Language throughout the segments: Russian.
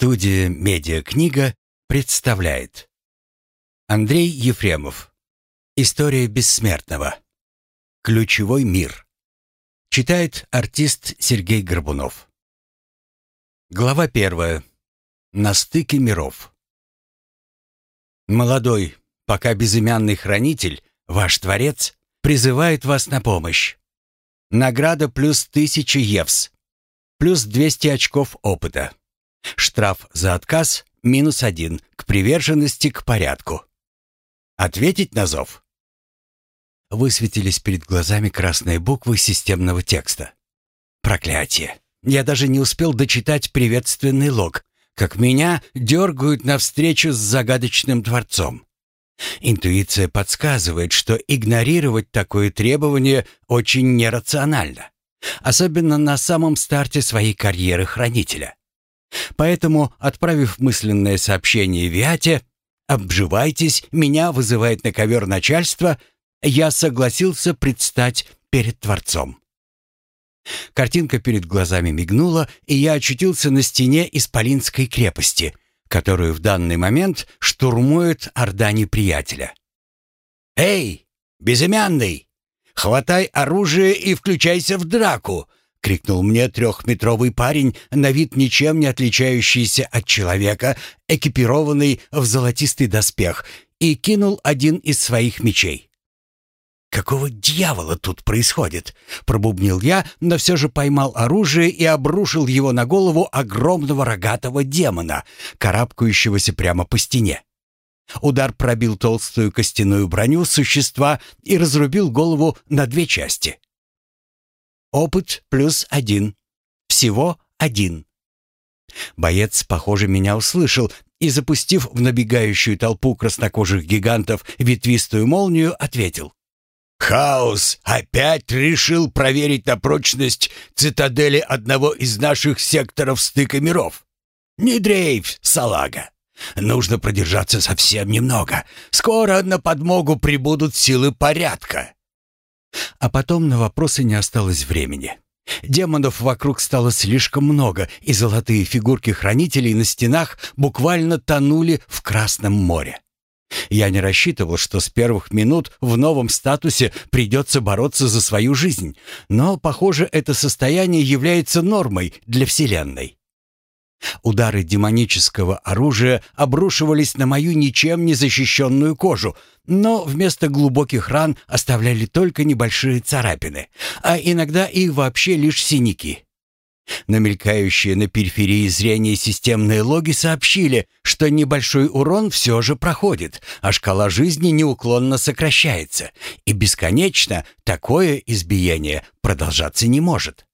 Студия «Медиакнига» представляет. Андрей Ефремов. История бессмертного. Ключевой мир Читает артист Сергей Горбунов. Глава первая. На стыке миров Молодой, пока безымянный хранитель, ваш творец, призывает вас на помощь. Награда плюс тысяча евс, плюс 200 очков опыта. Штраф за отказ минус один к приверженности к порядку. Ответить на зов? Высветились перед глазами красные буквы системного текста. Проклятие. Я даже не успел дочитать приветственный лог, как меня дергают навстречу с загадочным дворцом. Интуиция подсказывает, что игнорировать такое требование очень нерационально, особенно на самом старте своей карьеры хранителя. Поэтому, отправив мысленное сообщение Виате «Обживайтесь, меня вызывает на ковер начальство», я согласился предстать перед Творцом. Картинка перед глазами мигнула, и я очутился на стене Исполинской крепости, которую в данный момент штурмует орда неприятеля. «Эй, безымянный! Хватай оружие и включайся в драку!» — крикнул мне трехметровый парень, на вид ничем не отличающийся от человека, экипированный в золотистый доспех, и кинул один из своих мечей. «Какого дьявола тут происходит?» — пробубнил я, но все же поймал оружие и обрушил его на голову огромного рогатого демона, карабкающегося прямо по стене. Удар пробил толстую костяную броню существа и разрубил голову на две части. Опыт плюс один. Всего один. Боец, похоже, меня услышал и, запустив в набегающую толпу краснокожих гигантов ветвистую молнию, ответил. «Хаос опять решил проверить на прочность цитадели одного из наших секторов стыка миров. Не дрейф, салага. Нужно продержаться совсем немного. Скоро на подмогу прибудут силы порядка. А потом на вопросы не осталось времени. Демонов вокруг стало слишком много, и золотые фигурки хранителей на стенах буквально тонули в Красном море. Я не рассчитывал, что с первых минут в новом статусе придется бороться за свою жизнь, но, похоже, это состояние является нормой для Вселенной. Удары демонического оружия обрушивались на мою ничем не защищенную кожу, но вместо глубоких ран оставляли только небольшие царапины, а иногда и вообще лишь синяки. Намелькающие на периферии зрения системные логи сообщили, что небольшой урон все же проходит, а шкала жизни неуклонно сокращается, и бесконечно такое избиение продолжаться не может.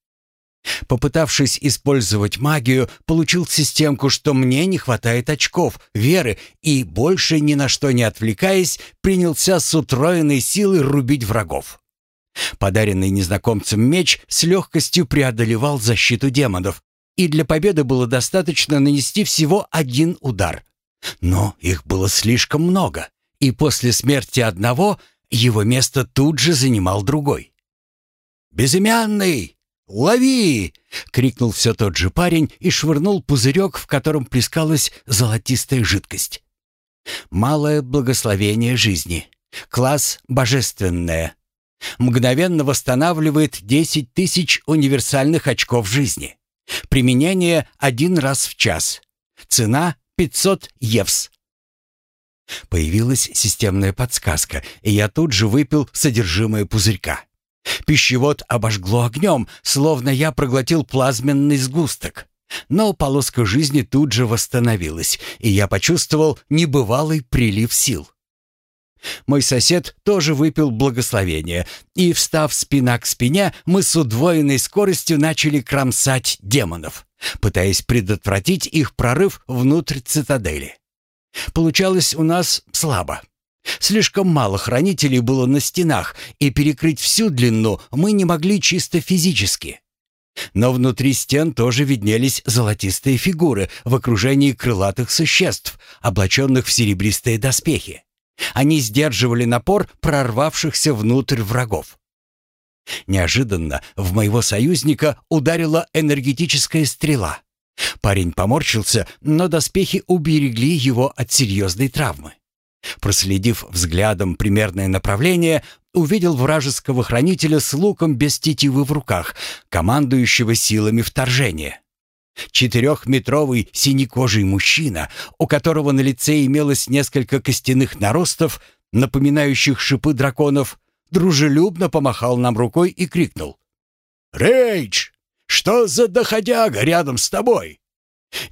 Попытавшись использовать магию, получил системку, что мне не хватает очков, веры, и, больше ни на что не отвлекаясь, принялся с утроенной силой рубить врагов. Подаренный незнакомцем меч с легкостью преодолевал защиту демонов, и для победы было достаточно нанести всего один удар. Но их было слишком много, и после смерти одного его место тут же занимал другой. «Безымянный!» «Лови!» — крикнул все тот же парень и швырнул пузырек, в котором плескалась золотистая жидкость. «Малое благословение жизни. Класс «Божественное». Мгновенно восстанавливает 10 тысяч универсальных очков жизни. Применение один раз в час. Цена 500 евс. Появилась системная подсказка, и я тут же выпил содержимое пузырька. Пищевод обожгло огнем, словно я проглотил плазменный сгусток. Но полоска жизни тут же восстановилась, и я почувствовал небывалый прилив сил. Мой сосед тоже выпил благословение, и, встав спина к спине, мы с удвоенной скоростью начали кромсать демонов, пытаясь предотвратить их прорыв внутрь цитадели. Получалось у нас слабо. Слишком мало хранителей было на стенах, и перекрыть всю длину мы не могли чисто физически. Но внутри стен тоже виднелись золотистые фигуры в окружении крылатых существ, облаченных в серебристые доспехи. Они сдерживали напор прорвавшихся внутрь врагов. Неожиданно в моего союзника ударила энергетическая стрела. Парень поморщился, но доспехи уберегли его от серьезной травмы. Проследив взглядом примерное направление, увидел вражеского хранителя с луком без тетивы в руках, командующего силами вторжения. Четырехметровый синекожий мужчина, у которого на лице имелось несколько костяных наростов, напоминающих шипы драконов, дружелюбно помахал нам рукой и крикнул. «Рейдж, что за доходяга рядом с тобой?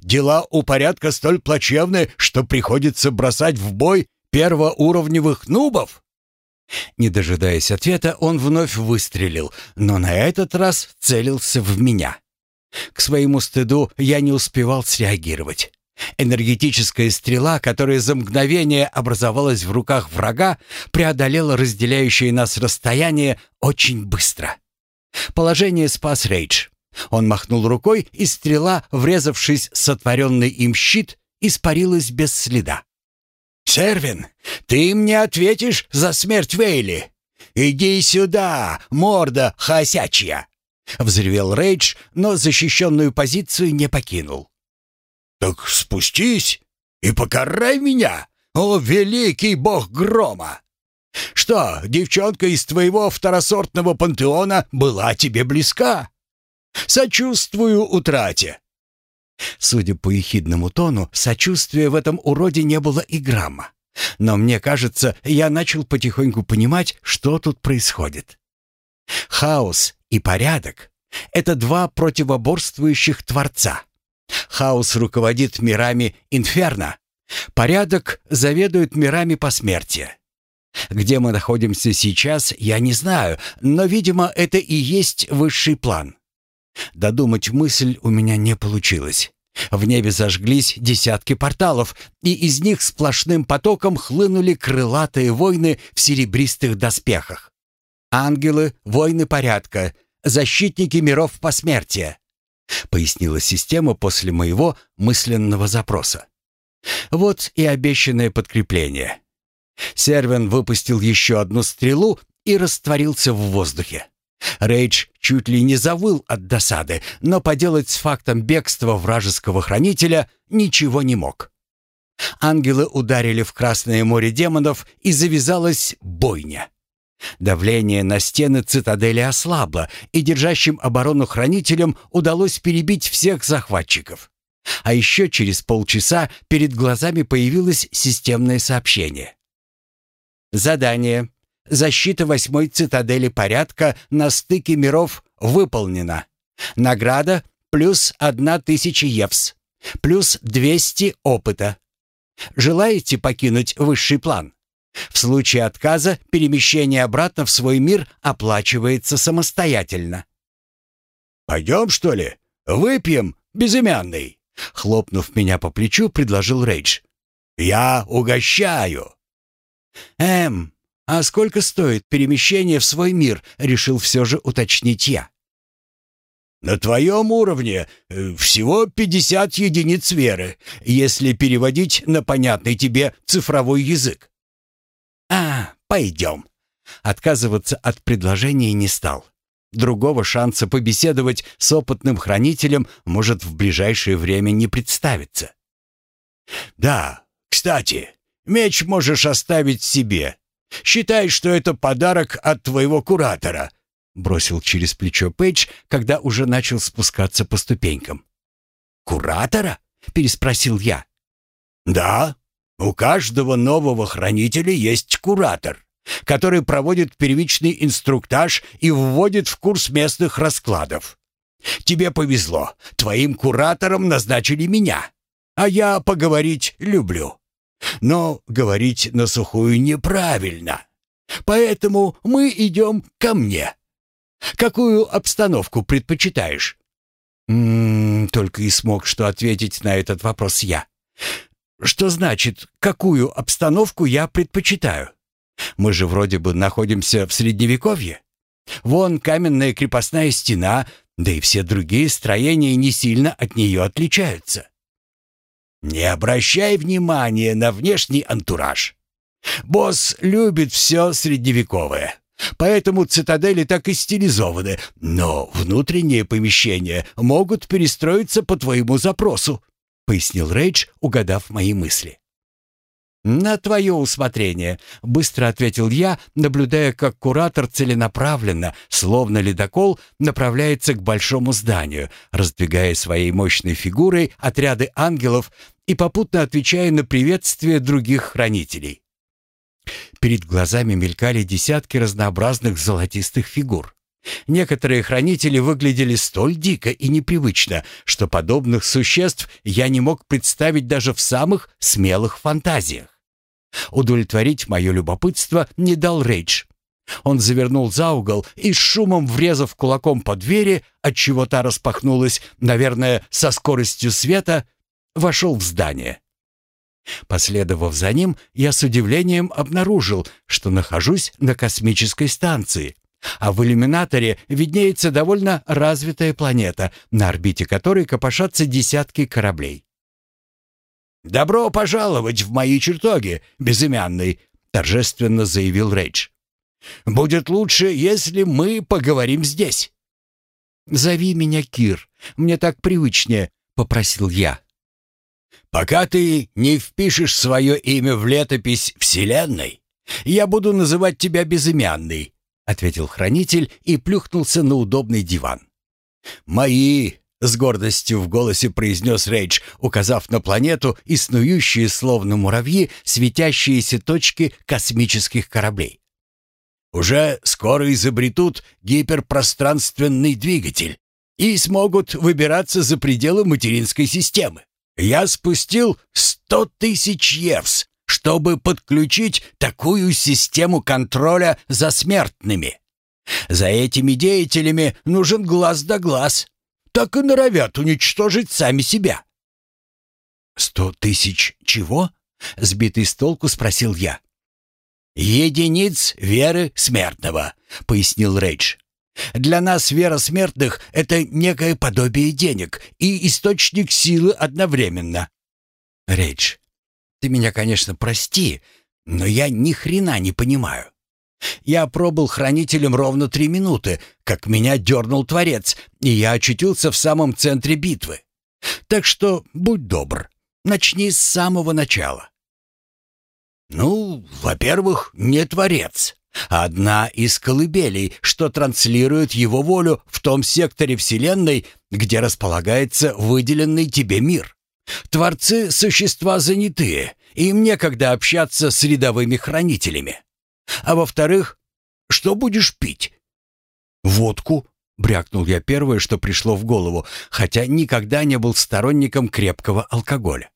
Дела у порядка столь плачевны, что приходится бросать в бой первоуровневых нубов?» Не дожидаясь ответа, он вновь выстрелил, но на этот раз целился в меня. К своему стыду я не успевал среагировать. Энергетическая стрела, которая за мгновение образовалась в руках врага, преодолела разделяющее нас расстояние очень быстро. Положение спас Рейдж. Он махнул рукой, и стрела, врезавшись в сотворенный им щит, испарилась без следа. «Сервин, ты мне ответишь за смерть Вейли? Иди сюда, морда хосячья!» Взревел Рейдж, но защищенную позицию не покинул. «Так спустись и покарай меня, о великий бог грома! Что, девчонка из твоего второсортного пантеона была тебе близка? Сочувствую утрате!» Судя по ехидному тону, сочувствия в этом уроде не было и грамма. Но мне кажется, я начал потихоньку понимать, что тут происходит. Хаос и порядок — это два противоборствующих творца. Хаос руководит мирами инферно, порядок заведует мирами посмертия. Где мы находимся сейчас, я не знаю, но, видимо, это и есть высший план. Додумать мысль у меня не получилось. В небе зажглись десятки порталов, и из них сплошным потоком хлынули крылатые войны в серебристых доспехах. Ангелы, воины порядка, защитники миров посмертия, пояснила система после моего мысленного запроса. Вот и обещанное подкрепление. Сервен выпустил еще одну стрелу и растворился в воздухе. Рейдж чуть ли не завыл от досады, но поделать с фактом бегства вражеского хранителя ничего не мог. Ангелы ударили в Красное море демонов, и завязалась бойня. Давление на стены цитадели ослабло, и держащим оборону хранителям удалось перебить всех захватчиков. А еще через полчаса перед глазами появилось системное сообщение. Задание. Защита восьмой цитадели порядка на стыке миров выполнена. Награда плюс одна тысяча евс. Плюс двести опыта. Желаете покинуть высший план? В случае отказа перемещение обратно в свой мир оплачивается самостоятельно. «Пойдем, что ли? Выпьем, безымянный!» Хлопнув меня по плечу, предложил Рейдж. «Я угощаю!» «Эм, «А сколько стоит перемещение в свой мир?» — решил все же уточнить я. «На твоем уровне э, всего 50 единиц веры, если переводить на понятный тебе цифровой язык». «А, пойдем». Отказываться от предложения не стал. Другого шанса побеседовать с опытным хранителем может в ближайшее время не представиться. «Да, кстати, меч можешь оставить себе. Считай, что это подарок от твоего куратора», — бросил через плечо Пейдж, когда уже начал спускаться по ступенькам. «Куратора?» — переспросил я. «Да, у каждого нового хранителя есть куратор, который проводит первичный инструктаж и вводит в курс местных раскладов. Тебе повезло, твоим куратором назначили меня, а я поговорить люблю. Но говорить на сухую неправильно. Поэтому мы идем ко мне. Какую обстановку предпочитаешь? М -м, только и смог что ответить на этот вопрос я. Что значит, какую обстановку я предпочитаю? Мы же вроде бы находимся в средневековье. Вон каменная крепостная стена, да и все другие строения не сильно от нее отличаются. Не обращай внимания на внешний антураж. Босс любит все средневековое. Поэтому цитадели так и стилизованы, но внутренние помещения могут перестроиться по твоему запросу», — пояснил Рейдж, угадав мои мысли. «На твое усмотрение», — быстро ответил я, наблюдая, как куратор целенаправленно, словно ледокол, направляется к большому зданию, раздвигая своей мощной фигурой отряды ангелов и попутно отвечая на приветствие других хранителей. Перед глазами мелькали десятки разнообразных золотистых фигур. Некоторые хранители выглядели столь дико и непривычно, что подобных существ я не мог представить даже в самых смелых фантазиях. Удовлетворить мое любопытство не дал Рейдж. Он завернул за угол и с шумом врезав кулаком по двери, отчего та распахнулась, наверное, со скоростью света, вошел в здание. Последовав за ним, я с удивлением обнаружил, что нахожусь на космической станции, а в иллюминаторе виднеется довольно развитая планета, на орбите которой копошатся десятки кораблей. «Добро пожаловать в мои чертоги, безымянный!» — торжественно заявил Рейдж. «Будет лучше, если мы поговорим здесь». «Зови меня Кир, мне так привычнее», — попросил я. «Пока ты не впишешь свое имя в летопись Вселенной, я буду называть тебя безымянный», — ответил хранитель и плюхнулся на удобный диван. «Мои с гордостью в голосе произнес Рейдж, указав на планету и снующие, словно муравьи, светящиеся точки космических кораблей. «Уже скоро изобретут гиперпространственный двигатель и смогут выбираться за пределы материнской системы. Я спустил сто тысяч евс, чтобы подключить такую систему контроля за смертными. За этими деятелями нужен глаз да глаз, так и норовят уничтожить сами себя». «Сто тысяч чего?» — сбитый с толку спросил я. «Единиц веры смертного», — пояснил Рейдж. «Для нас вера смертных — это некое подобие денег и источник силы одновременно». «Рейдж, ты меня, конечно, прости, но я ни хрена не понимаю. Я пробыл хранителем ровно три минуты, как меня дернул Творец, и я очутился в самом центре битвы. Так что будь добр, начни с самого начала. Ну, во-первых, не Творец, а одна из колыбелей, что транслирует его волю в том секторе Вселенной, где располагается выделенный тебе мир. Творцы — существа занятые, им некогда общаться с рядовыми хранителями. А во-вторых, что будешь пить? Водку, брякнул я первое, что пришло в голову, хотя никогда не был сторонником крепкого алкоголя.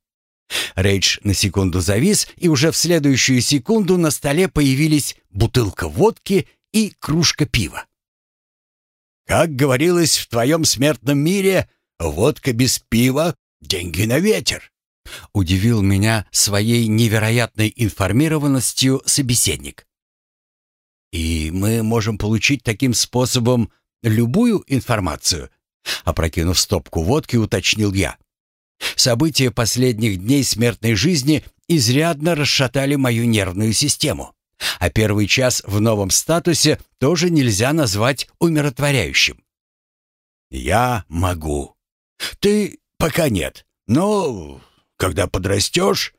Рейдж на секунду завис, и уже в следующую секунду на столе появились бутылка водки и кружка пива. «Как говорилось в твоем смертном мире, водка без пива — деньги на ветер», — удивил меня своей невероятной информированностью собеседник. И мы можем получить таким способом любую информацию, опрокинув стопку водки, уточнил я. События последних дней смертной жизни изрядно расшатали мою нервную систему. А первый час в новом статусе тоже нельзя назвать умиротворяющим. «Я могу. Ты пока нет, но когда подрастешь,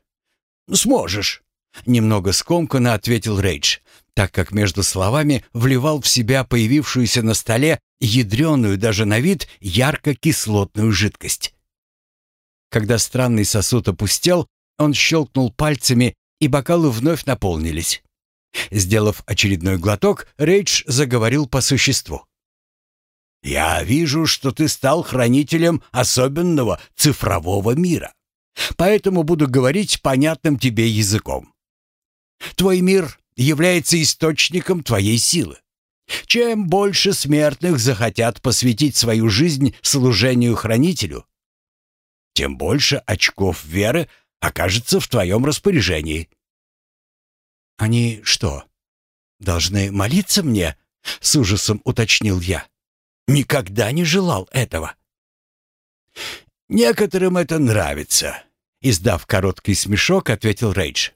сможешь», — немного скомканно ответил Рейдж, так как между словами вливал в себя появившуюся на столе ядреную даже на вид ярко-кислотную жидкость. Когда странный сосуд опустел, он щелкнул пальцами, и бокалы вновь наполнились. Сделав очередной глоток, Рейдж заговорил по существу. «Я вижу, что ты стал хранителем особенного цифрового мира, поэтому буду говорить понятным тебе языком. Твой мир является источником твоей силы. Чем больше смертных захотят посвятить свою жизнь служению хранителю, тем больше очков веры окажется в твоем распоряжении. Они что, должны молиться мне? С ужасом уточнил я. Никогда не желал этого. Некоторым это нравится, издав короткий смешок, ответил Рейдж.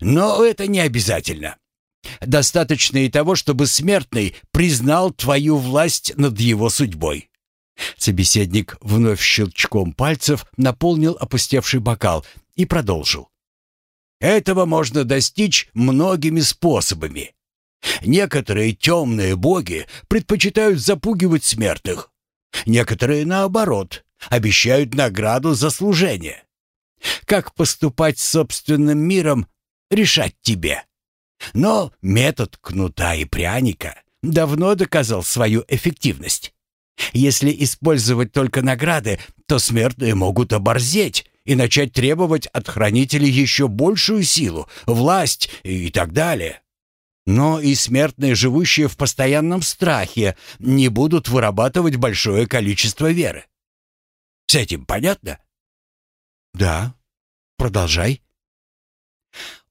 Но это не обязательно. Достаточно и того, чтобы смертный признал твою власть над его судьбой. Собеседник вновь щелчком пальцев наполнил опустевший бокал и продолжил. Этого можно достичь многими способами. Некоторые темные боги предпочитают запугивать смертных. Некоторые, наоборот, обещают награду за служение. Как поступать с собственным миром, решать тебе. Но метод кнута и пряника давно доказал свою эффективность. Если использовать только награды, то смертные могут оборзеть и начать требовать от хранителей еще большую силу, власть и так далее. Но и смертные, живущие в постоянном страхе, не будут вырабатывать большое количество веры. С этим понятно? Да. Продолжай.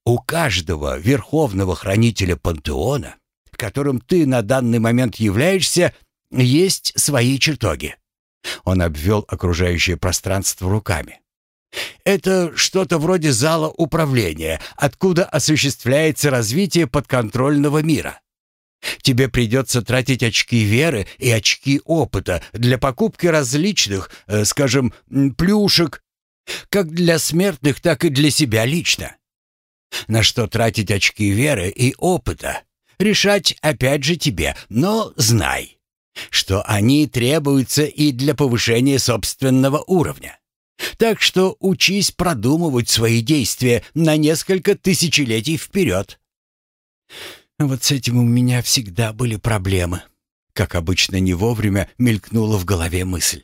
У каждого верховного хранителя пантеона, которым ты на данный момент являешься, есть свои чертоги. Он обвел окружающее пространство руками. Это что-то вроде зала управления, откуда осуществляется развитие подконтрольного мира. Тебе придется тратить очки веры и очки опыта для покупки различных, э, скажем, плюшек, как для смертных, так и для себя лично. На что тратить очки веры и опыта? Решать опять же тебе, но знай, что они требуются и для повышения собственного уровня. Так что учись продумывать свои действия на несколько тысячелетий вперед. Вот с этим у меня всегда были проблемы. Как обычно, не вовремя мелькнула в голове мысль.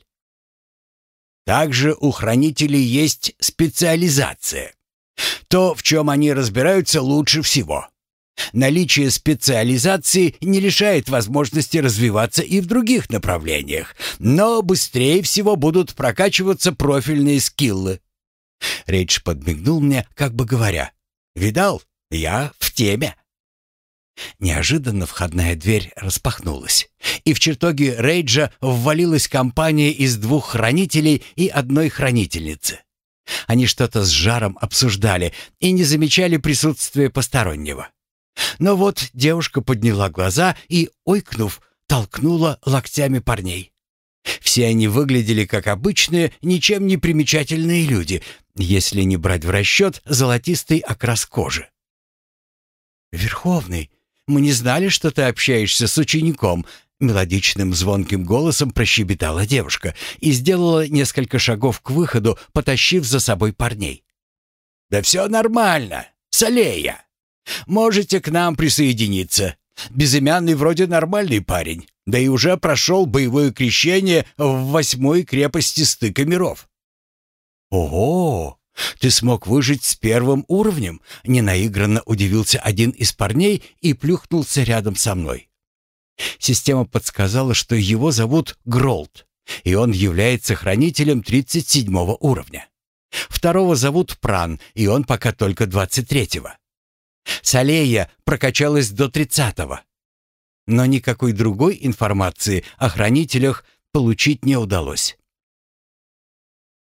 Также у хранителей есть специализация. То, в чем они разбираются лучше всего. Наличие специализации не лишает возможности развиваться и в других направлениях, но быстрее всего будут прокачиваться профильные скиллы. Рейдж подмигнул мне, как бы говоря, «Видал, я в теме». Неожиданно входная дверь распахнулась, и в чертоге Рейджа ввалилась компания из двух хранителей и одной хранительницы. Они что-то с жаром обсуждали и не замечали присутствия постороннего. Но вот девушка подняла глаза и, ойкнув, толкнула локтями парней. Все они выглядели как обычные, ничем не примечательные люди, если не брать в расчет золотистый окрас кожи. «Верховный, мы не знали, что ты общаешься с учеником», Мелодичным звонким голосом прощебетала девушка и сделала несколько шагов к выходу, потащив за собой парней. «Да все нормально, Салея. Можете к нам присоединиться. Безымянный вроде нормальный парень, да и уже прошел боевое крещение в восьмой крепости стыка миров». «Ого! Ты смог выжить с первым уровнем?» Ненаигранно удивился один из парней и плюхнулся рядом со мной. Система подсказала, что его зовут Гролд, и он является хранителем 37 уровня. Второго зовут Пран, и он пока только 23-го. Салея прокачалась до 30-го. Но никакой другой информации о хранителях получить не удалось.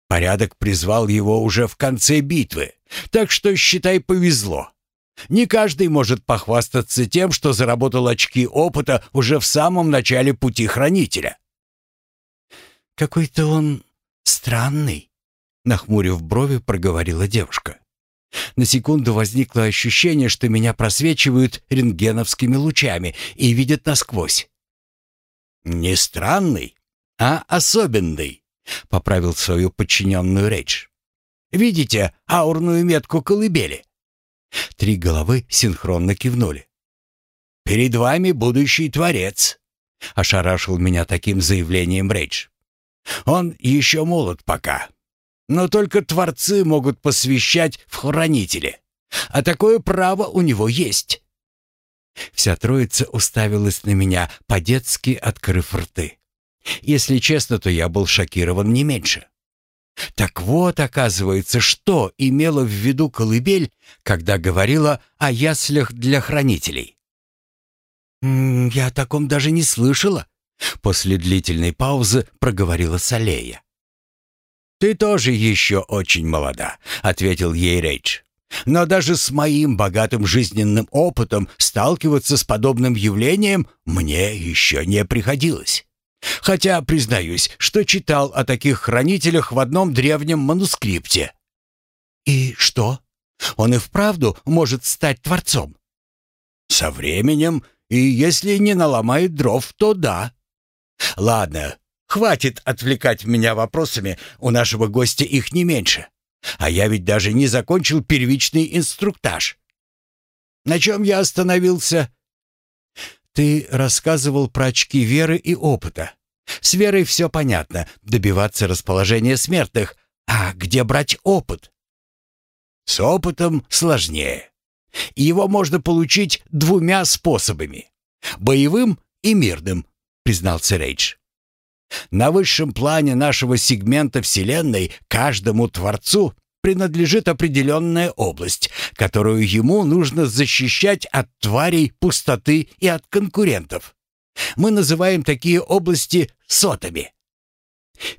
Порядок призвал его уже в конце битвы, так что, считай, повезло. Не каждый может похвастаться тем, что заработал очки опыта уже в самом начале пути хранителя. «Какой-то он странный», — нахмурив брови, проговорила девушка. На секунду возникло ощущение, что меня просвечивают рентгеновскими лучами и видят насквозь. «Не странный, а особенный», — поправил свою подчиненную речь. «Видите аурную метку колыбели?» Три головы синхронно кивнули. «Перед вами будущий творец», — ошарашил меня таким заявлением Рейдж. «Он еще молод пока, но только творцы могут посвящать в хранители, а такое право у него есть». Вся троица уставилась на меня, по-детски открыв рты. Если честно, то я был шокирован не меньше. Так вот, оказывается, что имела в виду колыбель, когда говорила о яслях для хранителей. «Я о таком даже не слышала», — после длительной паузы проговорила Салея. «Ты тоже еще очень молода», — ответил ей Рейдж. Но даже с моим богатым жизненным опытом сталкиваться с подобным явлением мне еще не приходилось. Хотя, признаюсь, что читал о таких хранителях в одном древнем манускрипте. И что? Он и вправду может стать творцом? Со временем, и если не наломает дров, то да. Ладно, хватит отвлекать меня вопросами, у нашего гостя их не меньше. А я ведь даже не закончил первичный инструктаж. На чем я остановился? Ты рассказывал про очки веры и опыта. С верой все понятно, добиваться расположения смертных. А где брать опыт? С опытом сложнее. Его можно получить двумя способами. Боевым и мирным, признался Рейдж. На высшем плане нашего сегмента Вселенной каждому Творцу принадлежит определенная область, которую ему нужно защищать от тварей, пустоты и от конкурентов. Мы называем такие области сотами.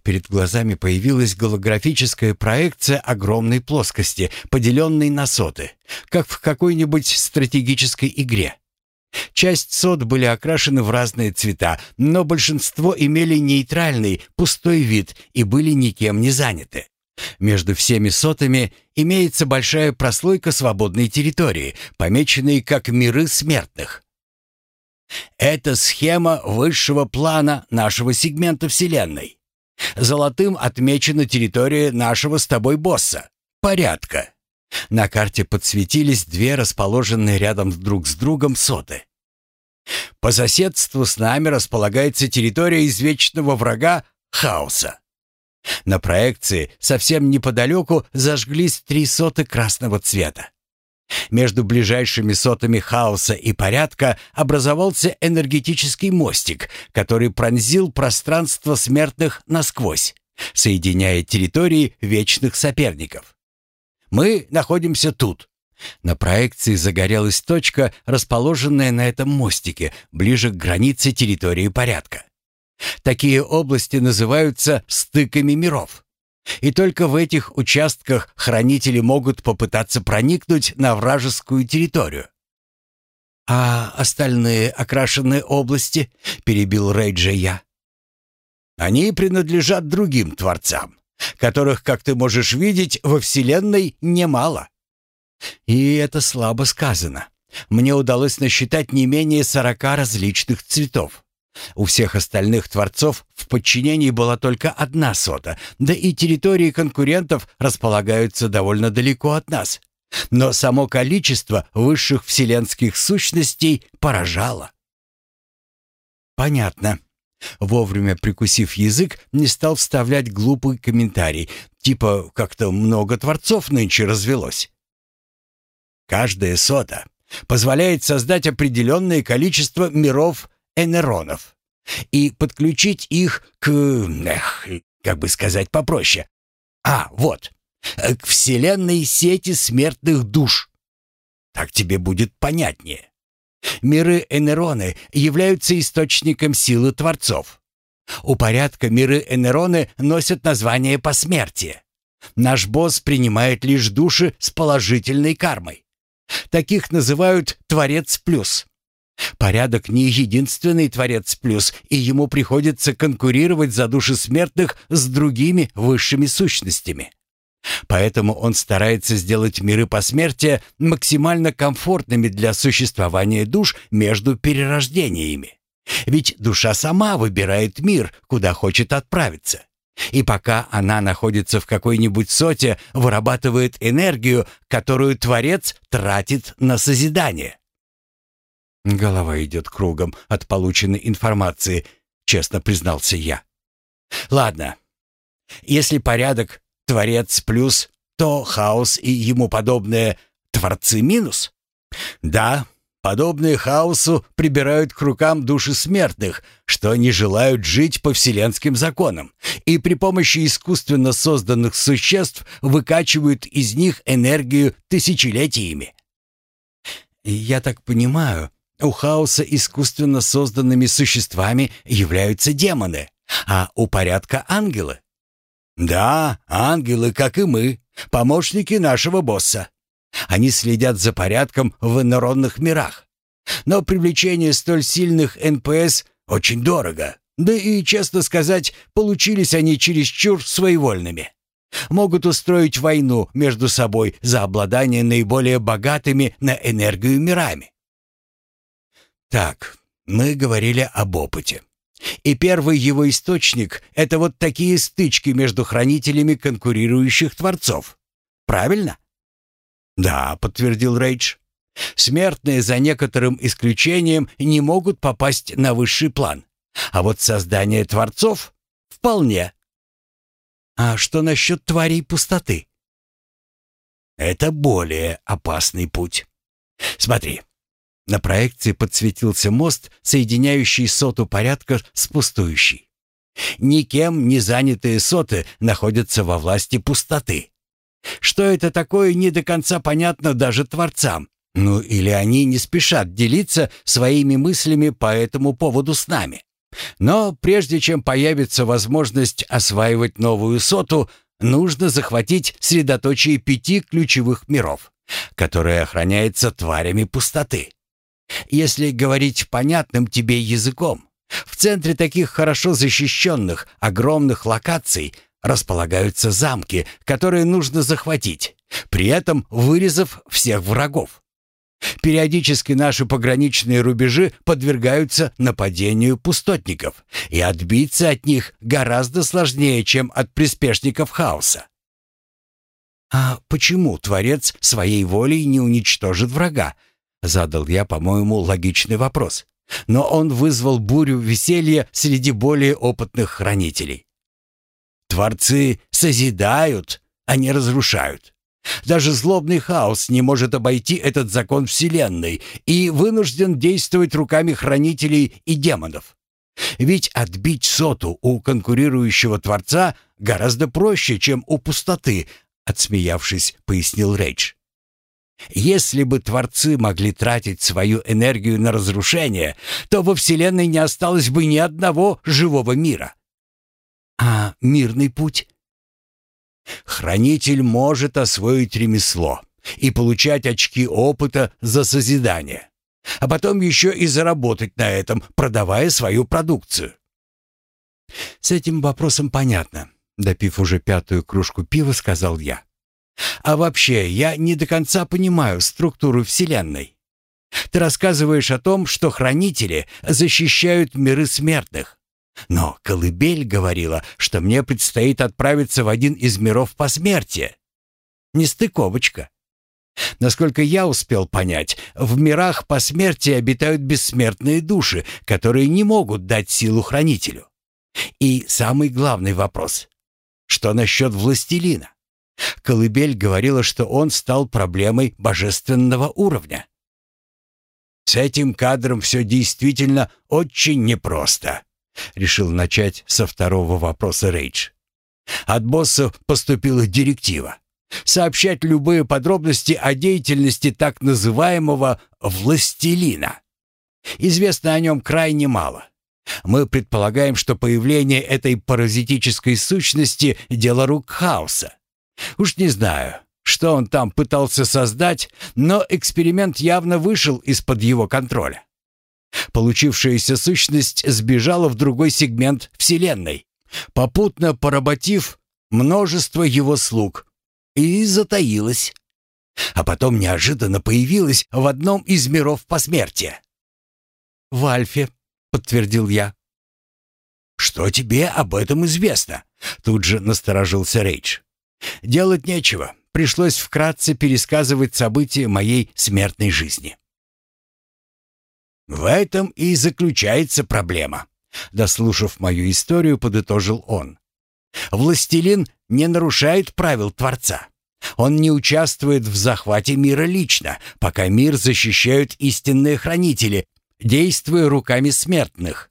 Перед глазами появилась голографическая проекция огромной плоскости, поделенной на соты, как в какой-нибудь стратегической игре. Часть сот были окрашены в разные цвета, но большинство имели нейтральный, пустой вид и были никем не заняты. Между всеми сотами имеется большая прослойка свободной территории, помеченной как миры смертных. Это схема высшего плана нашего сегмента Вселенной. Золотым отмечена территория нашего с тобой босса. Порядка. На карте подсветились две расположенные рядом друг с другом соты. По соседству с нами располагается территория извечного врага хаоса. На проекции совсем неподалеку зажглись три соты красного цвета. Между ближайшими сотами хаоса и порядка образовался энергетический мостик, который пронзил пространство смертных насквозь, соединяя территории вечных соперников. Мы находимся тут. На проекции загорелась точка, расположенная на этом мостике, ближе к границе территории порядка. Такие области называются стыками миров. И только в этих участках хранители могут попытаться проникнуть на вражескую территорию. «А остальные окрашенные области?» — перебил Рейджа я. «Они принадлежат другим творцам, которых, как ты можешь видеть, во Вселенной немало». И это слабо сказано. Мне удалось насчитать не менее сорока различных цветов. У всех остальных творцов в подчинении была только одна сота, да и территории конкурентов располагаются довольно далеко от нас. Но само количество высших вселенских сущностей поражало. Понятно. Вовремя прикусив язык, не стал вставлять глупый комментарий, типа «как-то много творцов нынче развелось». Каждая сота позволяет создать определенное количество миров энеронов и подключить их к... Эх, как бы сказать попроще. А, вот, к вселенной сети смертных душ. Так тебе будет понятнее. Миры Энероны являются источником силы Творцов. У порядка миры Энероны носят название посмертия. Наш босс принимает лишь души с положительной кармой. Таких называют «Творец плюс». Порядок не единственный Творец Плюс, и ему приходится конкурировать за души смертных с другими высшими сущностями. Поэтому он старается сделать миры посмертия максимально комфортными для существования душ между перерождениями. Ведь душа сама выбирает мир, куда хочет отправиться. И пока она находится в какой-нибудь соте, вырабатывает энергию, которую Творец тратит на созидание. Голова идет кругом от полученной информации, честно признался я. Ладно. Если порядок творец плюс, то хаос и ему подобные творцы минус. Да, подобные хаосу прибирают к рукам души смертных, что не желают жить по вселенским законам, и при помощи искусственно созданных существ выкачивают из них энергию тысячелетиями. Я так понимаю, у хаоса искусственно созданными существами являются демоны, а у порядка ангелы. Да, ангелы, как и мы, помощники нашего босса. Они следят за порядком в инородных мирах. Но привлечение столь сильных НПС очень дорого. Да и, честно сказать, получились они чересчур своевольными. Могут устроить войну между собой за обладание наиболее богатыми на энергию мирами. Так, мы говорили об опыте. И первый его источник — это вот такие стычки между хранителями конкурирующих творцов. Правильно? «Да», — подтвердил Рейдж. «Смертные, за некоторым исключением, не могут попасть на высший план. А вот создание творцов — вполне». «А что насчет тварей пустоты?» «Это более опасный путь. Смотри». На проекции подсветился мост, соединяющий соту порядка с пустующей. Никем не занятые соты находятся во власти пустоты. Что это такое, не до конца понятно даже творцам. Ну или они не спешат делиться своими мыслями по этому поводу с нами. Но прежде чем появится возможность осваивать новую соту, нужно захватить средоточие пяти ключевых миров, которые охраняются тварями пустоты. Если говорить понятным тебе языком, в центре таких хорошо защищенных, огромных локаций – располагаются замки, которые нужно захватить, при этом вырезав всех врагов. Периодически наши пограничные рубежи подвергаются нападению пустотников, и отбиться от них гораздо сложнее, чем от приспешников хаоса. «А почему Творец своей волей не уничтожит врага?» — задал я, по-моему, логичный вопрос. Но он вызвал бурю веселья среди более опытных хранителей. Творцы созидают, а не разрушают. Даже злобный хаос не может обойти этот закон Вселенной и вынужден действовать руками хранителей и демонов. Ведь отбить соту у конкурирующего Творца гораздо проще, чем у пустоты, отсмеявшись, пояснил Рейдж. Если бы Творцы могли тратить свою энергию на разрушение, то во Вселенной не осталось бы ни одного живого мира. А мирный путь? Хранитель может освоить ремесло и получать очки опыта за созидание, а потом еще и заработать на этом, продавая свою продукцию. С этим вопросом понятно. Допив уже пятую кружку пива, сказал я. А вообще, я не до конца понимаю структуру Вселенной. Ты рассказываешь о том, что хранители защищают миры смертных, но колыбель говорила, что мне предстоит отправиться в один из миров посмертия. Нестыковочка. Насколько я успел понять, в мирах посмертия обитают бессмертные души, которые не могут дать силу хранителю. И самый главный вопрос. Что насчет властелина? Колыбель говорила, что он стал проблемой божественного уровня. С этим кадром все действительно очень непросто. Решил начать со второго вопроса Рейдж. От босса поступила директива. Сообщать любые подробности о деятельности так называемого «властелина». Известно о нем крайне мало. Мы предполагаем, что появление этой паразитической сущности – дело рук хаоса. Уж не знаю, что он там пытался создать, но эксперимент явно вышел из-под его контроля. Получившаяся сущность сбежала в другой сегмент Вселенной, попутно поработив множество его слуг, и затаилась. А потом неожиданно появилась в одном из миров посмертия. «В Альфе», — подтвердил я. «Что тебе об этом известно?» Тут же насторожился Рейдж. «Делать нечего. Пришлось вкратце пересказывать события моей смертной жизни». В этом и заключается проблема. Дослушав мою историю, подытожил он. Властелин не нарушает правил Творца. Он не участвует в захвате мира лично, пока мир защищают истинные хранители, действуя руками смертных.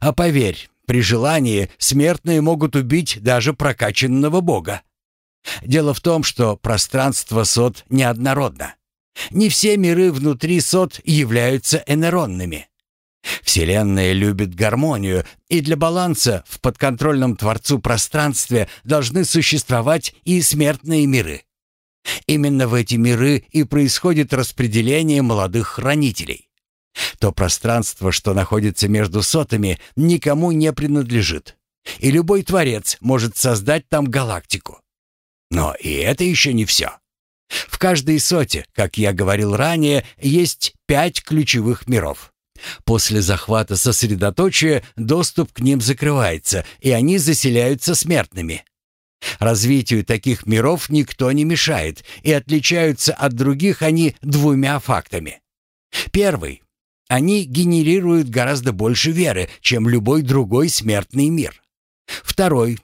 А поверь, при желании смертные могут убить даже прокачанного бога. Дело в том, что пространство сот неоднородно. Не все миры внутри сот являются энеронными. Вселенная любит гармонию, и для баланса в подконтрольном Творцу пространстве должны существовать и смертные миры. Именно в эти миры и происходит распределение молодых хранителей. То пространство, что находится между сотами, никому не принадлежит. И любой творец может создать там галактику. Но и это еще не все. В каждой соте, как я говорил ранее, есть пять ключевых миров. После захвата сосредоточия доступ к ним закрывается, и они заселяются смертными. Развитию таких миров никто не мешает, и отличаются от других они двумя фактами. Первый. Они генерируют гораздо больше веры, чем любой другой смертный мир. Второй.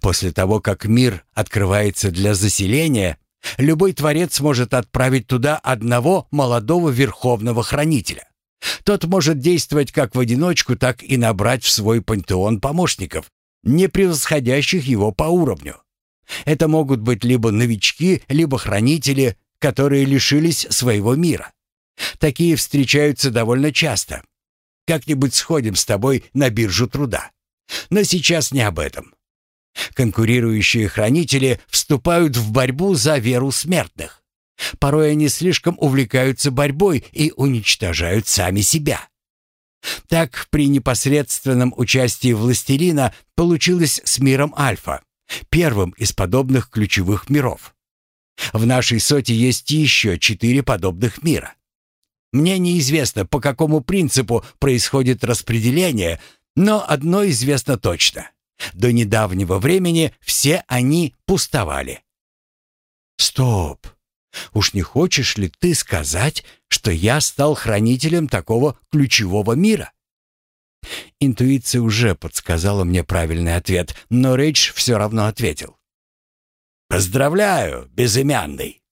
После того, как мир открывается для заселения, любой творец может отправить туда одного молодого верховного хранителя. Тот может действовать как в одиночку, так и набрать в свой пантеон помощников, не превосходящих его по уровню. Это могут быть либо новички, либо хранители, которые лишились своего мира. Такие встречаются довольно часто. Как-нибудь сходим с тобой на биржу труда. Но сейчас не об этом. Конкурирующие хранители вступают в борьбу за веру смертных. Порой они слишком увлекаются борьбой и уничтожают сами себя. Так при непосредственном участии властелина получилось с миром Альфа, первым из подобных ключевых миров. В нашей соте есть еще четыре подобных мира. Мне неизвестно, по какому принципу происходит распределение, но одно известно точно. До недавнего времени все они пустовали. Стоп! Уж не хочешь ли ты сказать, что я стал хранителем такого ключевого мира? Интуиция уже подсказала мне правильный ответ, но Рейдж все равно ответил. «Поздравляю, безымянный!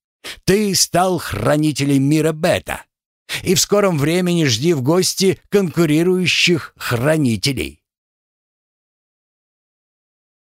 Ты стал хранителем мира Бета, и в скором времени жди в гости конкурирующих хранителей.